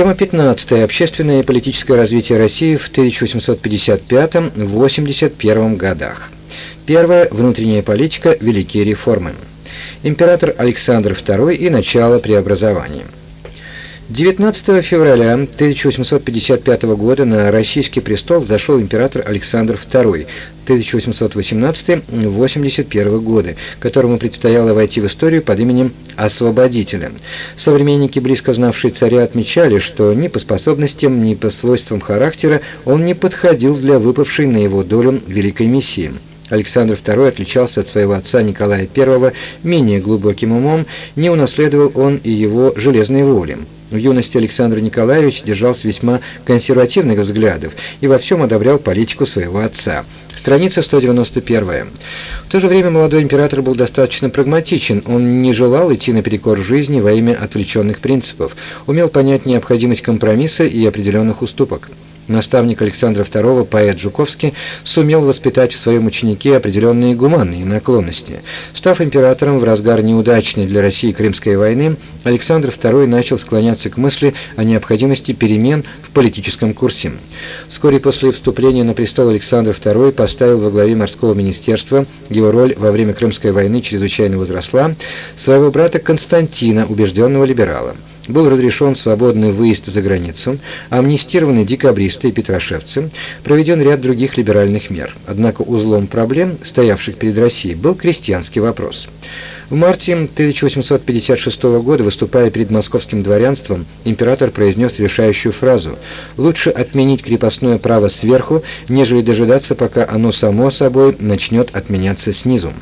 Тема 15. Общественное и политическое развитие России в 1855-81 годах. Первая. Внутренняя политика. Великие реформы. Император Александр II и начало преобразований. 19 февраля 1855 года на российский престол зашел император Александр II 1818-81 годы, которому предстояло войти в историю под именем Освободителя. Современники, близко знавшие царя, отмечали, что ни по способностям, ни по свойствам характера он не подходил для выпавшей на его долю великой миссии. Александр II отличался от своего отца Николая I менее глубоким умом, не унаследовал он и его железной воли. В юности Александр Николаевич держался весьма консервативных взглядов и во всем одобрял политику своего отца. Страница 191. В то же время молодой император был достаточно прагматичен, он не желал идти наперекор жизни во имя отвлеченных принципов, умел понять необходимость компромисса и определенных уступок. Наставник Александра II, поэт Жуковский, сумел воспитать в своем ученике определенные гуманные наклонности. Став императором в разгар неудачной для России Крымской войны, Александр II начал склоняться к мысли о необходимости перемен в политическом курсе. Вскоре после вступления на престол Александр II поставил во главе морского министерства, его роль во время Крымской войны чрезвычайно возросла, своего брата Константина, убежденного либерала был разрешен свободный выезд за границу, амнистированы декабристы и петрошевцы, проведен ряд других либеральных мер. Однако узлом проблем, стоявших перед Россией, был крестьянский вопрос. В марте 1856 года, выступая перед московским дворянством, император произнес решающую фразу «Лучше отменить крепостное право сверху, нежели дожидаться, пока оно само собой начнет отменяться снизу».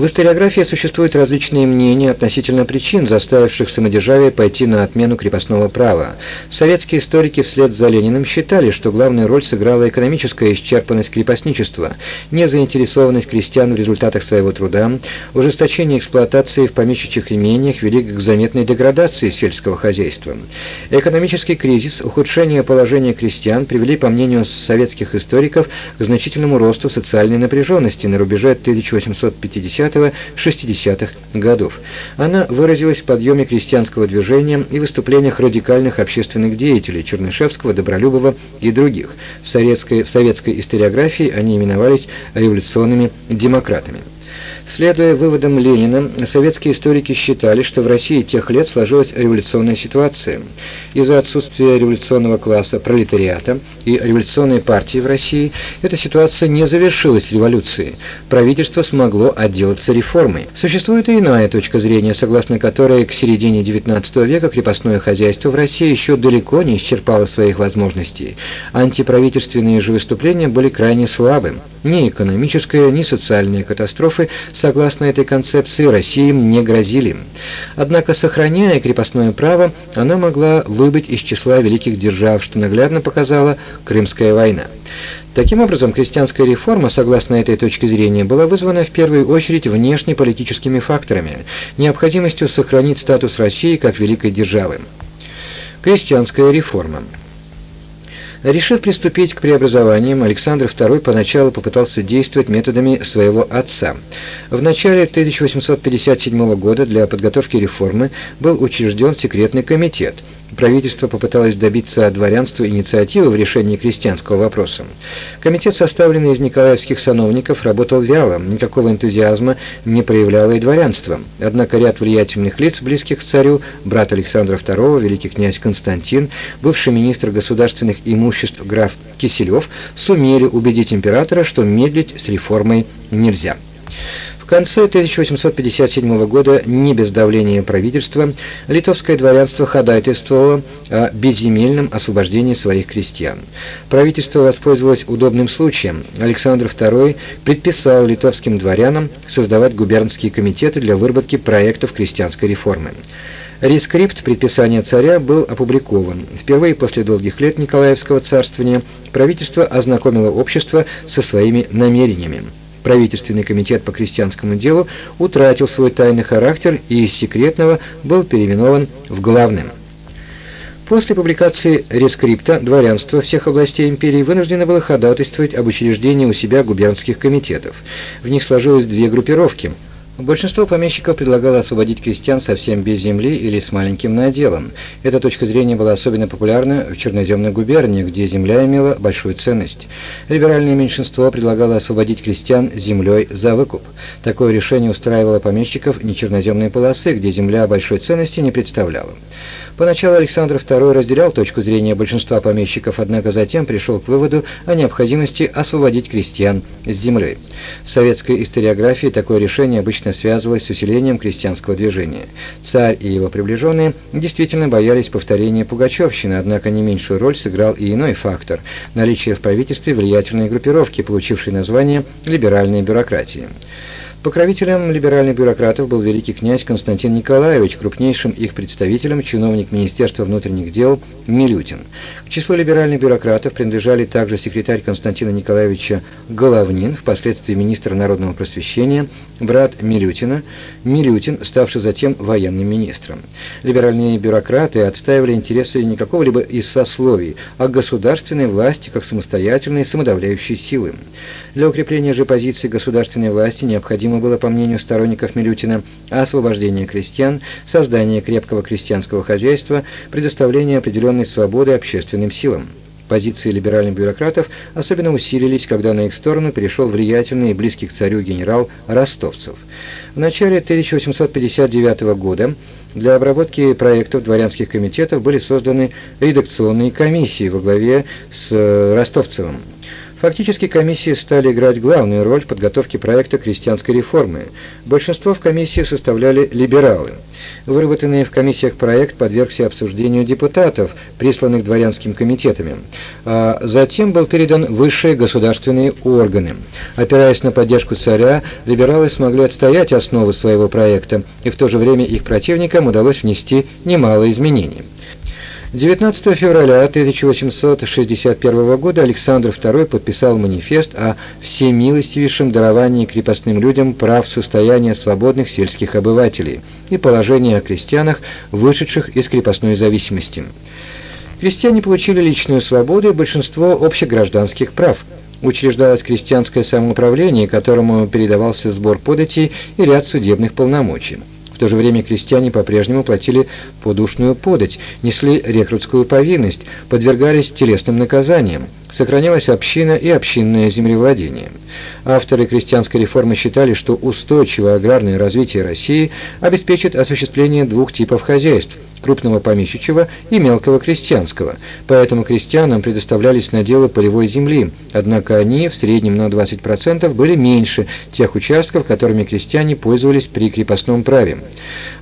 В историографии существуют различные мнения относительно причин, заставивших самодержавие пойти на отмену крепостного права. Советские историки вслед за Лениным считали, что главную роль сыграла экономическая исчерпанность крепостничества, незаинтересованность крестьян в результатах своего труда, ужесточение эксплуатации в помещичьих имениях вели к заметной деградации сельского хозяйства. Экономический кризис, ухудшение положения крестьян привели, по мнению советских историков, к значительному росту социальной напряженности на рубеже 1850 50-60-х годов. Она выразилась в подъеме крестьянского движения и выступлениях радикальных общественных деятелей Чернышевского, Добролюбова и других. В советской, в советской историографии они именовались революционными демократами. Следуя выводам Ленина, советские историки считали, что в России тех лет сложилась революционная ситуация. Из-за отсутствия революционного класса пролетариата и революционной партии в России эта ситуация не завершилась революцией. Правительство смогло отделаться реформой. Существует и иная точка зрения, согласно которой к середине XIX века крепостное хозяйство в России еще далеко не исчерпало своих возможностей. Антиправительственные же выступления были крайне слабым. Ни экономическая, ни социальная катастрофы, согласно этой концепции, России не грозили. Однако, сохраняя крепостное право, она могла выбыть из числа великих держав, что наглядно показала Крымская война. Таким образом, крестьянская реформа, согласно этой точке зрения, была вызвана в первую очередь внешнеполитическими факторами, необходимостью сохранить статус России как великой державы. Крестьянская реформа Решив приступить к преобразованиям, Александр II поначалу попытался действовать методами своего отца. В начале 1857 года для подготовки реформы был учрежден секретный комитет – правительство попыталось добиться от дворянства инициативы в решении крестьянского вопроса. Комитет, составленный из николаевских сановников, работал вяло, никакого энтузиазма не проявляло и дворянство. Однако ряд влиятельных лиц, близких к царю, брат Александра II, великий князь Константин, бывший министр государственных имуществ граф Киселев, сумели убедить императора, что медлить с реформой нельзя конце 1857 года, не без давления правительства, литовское дворянство ходатайствовало о безземельном освобождении своих крестьян. Правительство воспользовалось удобным случаем. Александр II предписал литовским дворянам создавать губернские комитеты для выработки проектов крестьянской реформы. Рескрипт предписания царя был опубликован. Впервые после долгих лет Николаевского царствования правительство ознакомило общество со своими намерениями правительственный комитет по крестьянскому делу утратил свой тайный характер и из секретного был переименован в главным. После публикации рескрипта дворянство всех областей империи вынуждено было ходатайствовать об учреждении у себя губернских комитетов. В них сложилось две группировки – Большинство помещиков предлагало освободить крестьян совсем без земли или с маленьким наделом. Эта точка зрения была особенно популярна в черноземной губернии, где земля имела большую ценность. Либеральное меньшинство предлагало освободить крестьян землей за выкуп. Такое решение устраивало помещиков не черноземной полосы, где земля большой ценности не представляла. Поначалу Александр II разделял точку зрения большинства помещиков, однако затем пришел к выводу о необходимости освободить крестьян с землей. В советской историографии такое решение обычно связывалось с усилением крестьянского движения. Царь и его приближенные действительно боялись повторения Пугачевщины, однако не меньшую роль сыграл и иной фактор – наличие в правительстве влиятельной группировки, получившей название «либеральной бюрократии». Покровителем либеральных бюрократов был великий князь Константин Николаевич, крупнейшим их представителем чиновник Министерства внутренних дел Милютин. К числу либеральных бюрократов принадлежали также секретарь Константина Николаевича Головнин, впоследствии министр народного просвещения, брат Милютина, Милютин, ставший затем военным министром. Либеральные бюрократы отстаивали интересы не какого-либо из сословий, а государственной власти как самостоятельной самодавляющей силы. Для укрепления же позиции государственной власти необходимо было, по мнению сторонников Милютина, освобождение крестьян, создание крепкого крестьянского хозяйства, предоставление определенной свободы общественным силам. Позиции либеральных бюрократов особенно усилились, когда на их сторону перешел влиятельный и близкий к царю генерал Ростовцев. В начале 1859 года для обработки проектов дворянских комитетов были созданы редакционные комиссии во главе с Ростовцевым. Фактически комиссии стали играть главную роль в подготовке проекта крестьянской реформы. Большинство в комиссии составляли либералы. Выработанный в комиссиях проект подвергся обсуждению депутатов, присланных дворянским комитетами. А затем был передан высшие государственные органы. Опираясь на поддержку царя, либералы смогли отстоять основы своего проекта, и в то же время их противникам удалось внести немало изменений. 19 февраля 1861 года Александр II подписал манифест о всемилостивейшем даровании крепостным людям прав состояния свободных сельских обывателей и положении о крестьянах, вышедших из крепостной зависимости. Крестьяне получили личную свободу и большинство общегражданских прав. Учреждалось крестьянское самоуправление, которому передавался сбор податей и ряд судебных полномочий то же время крестьяне по-прежнему платили подушную подать, несли рекрутскую повинность, подвергались телесным наказаниям. Сохранялась община и общинное землевладение. Авторы крестьянской реформы считали, что устойчивое аграрное развитие России обеспечит осуществление двух типов хозяйств – крупного помещичьего и мелкого крестьянского, поэтому крестьянам предоставлялись наделы полевой земли, однако они в среднем на 20% были меньше тех участков, которыми крестьяне пользовались при крепостном праве.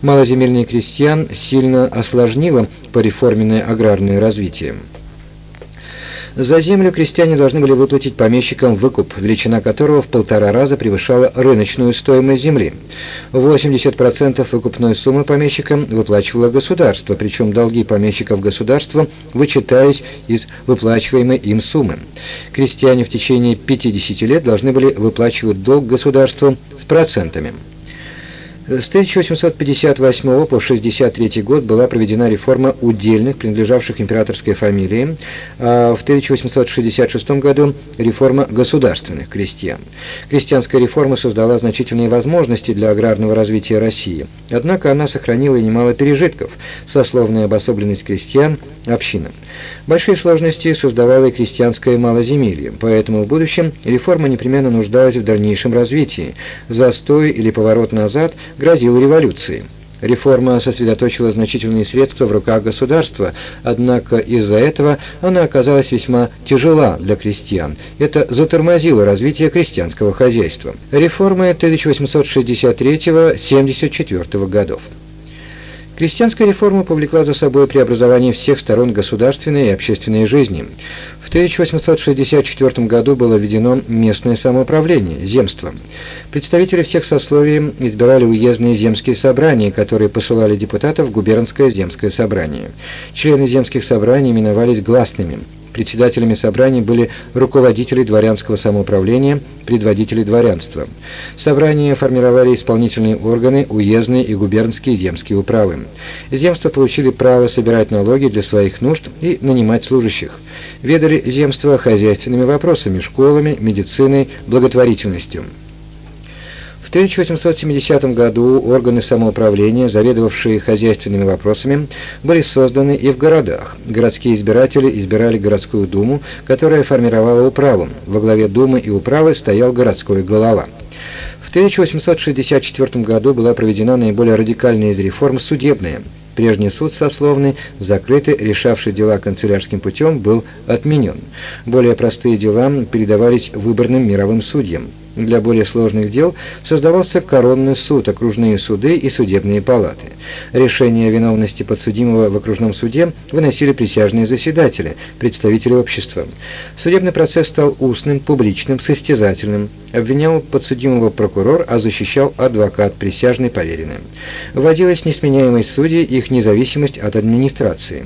Малоземельные крестьян сильно осложнило пореформенное аграрное развитие. За землю крестьяне должны были выплатить помещикам выкуп, величина которого в полтора раза превышала рыночную стоимость земли. 80% выкупной суммы помещикам выплачивало государство, причем долги помещиков государства вычитались из выплачиваемой им суммы. Крестьяне в течение 50 лет должны были выплачивать долг государству с процентами. С 1858 по 63 год была проведена реформа удельных, принадлежавших императорской фамилии, а в 1866 году реформа государственных крестьян. Крестьянская реформа создала значительные возможности для аграрного развития России, однако она сохранила и немало пережитков, сословная обособленность крестьян, община. Большие сложности создавала и крестьянское малоземелье, поэтому в будущем реформа непременно нуждалась в дальнейшем развитии. Застой или поворот назад грозил революцией. Реформа сосредоточила значительные средства в руках государства, однако из-за этого она оказалась весьма тяжела для крестьян. Это затормозило развитие крестьянского хозяйства. Реформы 1863-74 годов. Крестьянская реформа повлекла за собой преобразование всех сторон государственной и общественной жизни. В 1864 году было введено местное самоуправление, земство. Представители всех сословий избирали уездные земские собрания, которые посылали депутатов в губернское земское собрание. Члены земских собраний именовались гласными. Председателями собраний были руководители дворянского самоуправления, предводители дворянства. Собрания формировали исполнительные органы, уездные и губернские земские управы. Земства получили право собирать налоги для своих нужд и нанимать служащих. Ведали земства хозяйственными вопросами, школами, медициной, благотворительностью. В В 1870 году органы самоуправления, заведовавшие хозяйственными вопросами, были созданы и в городах. Городские избиратели избирали городскую думу, которая формировала управу. Во главе думы и управы стоял городской голова. В 1864 году была проведена наиболее радикальная из реформ судебная. Прежний суд сословный, закрытый, решавший дела канцелярским путем, был отменен. Более простые дела передавались выборным мировым судьям. Для более сложных дел создавался коронный суд, окружные суды и судебные палаты. Решение о виновности подсудимого в окружном суде выносили присяжные заседатели, представители общества. Судебный процесс стал устным, публичным, состязательным. Обвинял подсудимого прокурор, а защищал адвокат, присяжный поверенный. Вводилась несменяемость судей их независимость от администрации.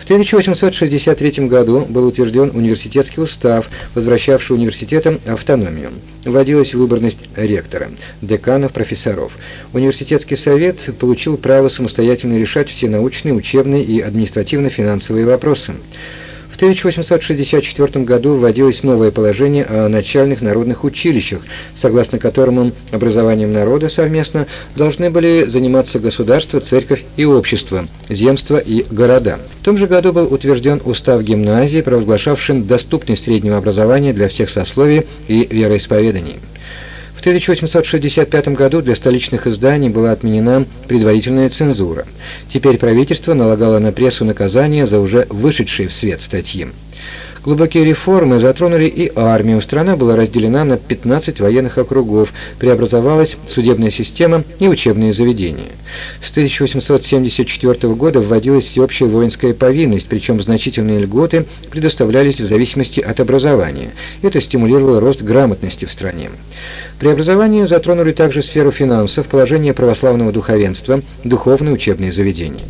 В 1863 году был утвержден университетский устав, возвращавший университетам автономию. Вводилась выборность ректора, деканов, профессоров. Университетский совет получил право самостоятельно решать все научные, учебные и административно-финансовые вопросы. В 1864 году вводилось новое положение о начальных народных училищах, согласно которому образованием народа совместно должны были заниматься государство, церковь и общество, земства и города. В том же году был утвержден устав гимназии, провозглашавшим доступность среднего образования для всех сословий и вероисповеданий. В 1865 году для столичных изданий была отменена предварительная цензура. Теперь правительство налагало на прессу наказания за уже вышедшие в свет статьи. Глубокие реформы затронули и армию. Страна была разделена на 15 военных округов, преобразовалась судебная система и учебные заведения. С 1874 года вводилась всеобщая воинская повинность, причем значительные льготы предоставлялись в зависимости от образования. Это стимулировало рост грамотности в стране. Преобразования затронули также сферу финансов, положение православного духовенства, духовные учебные заведения.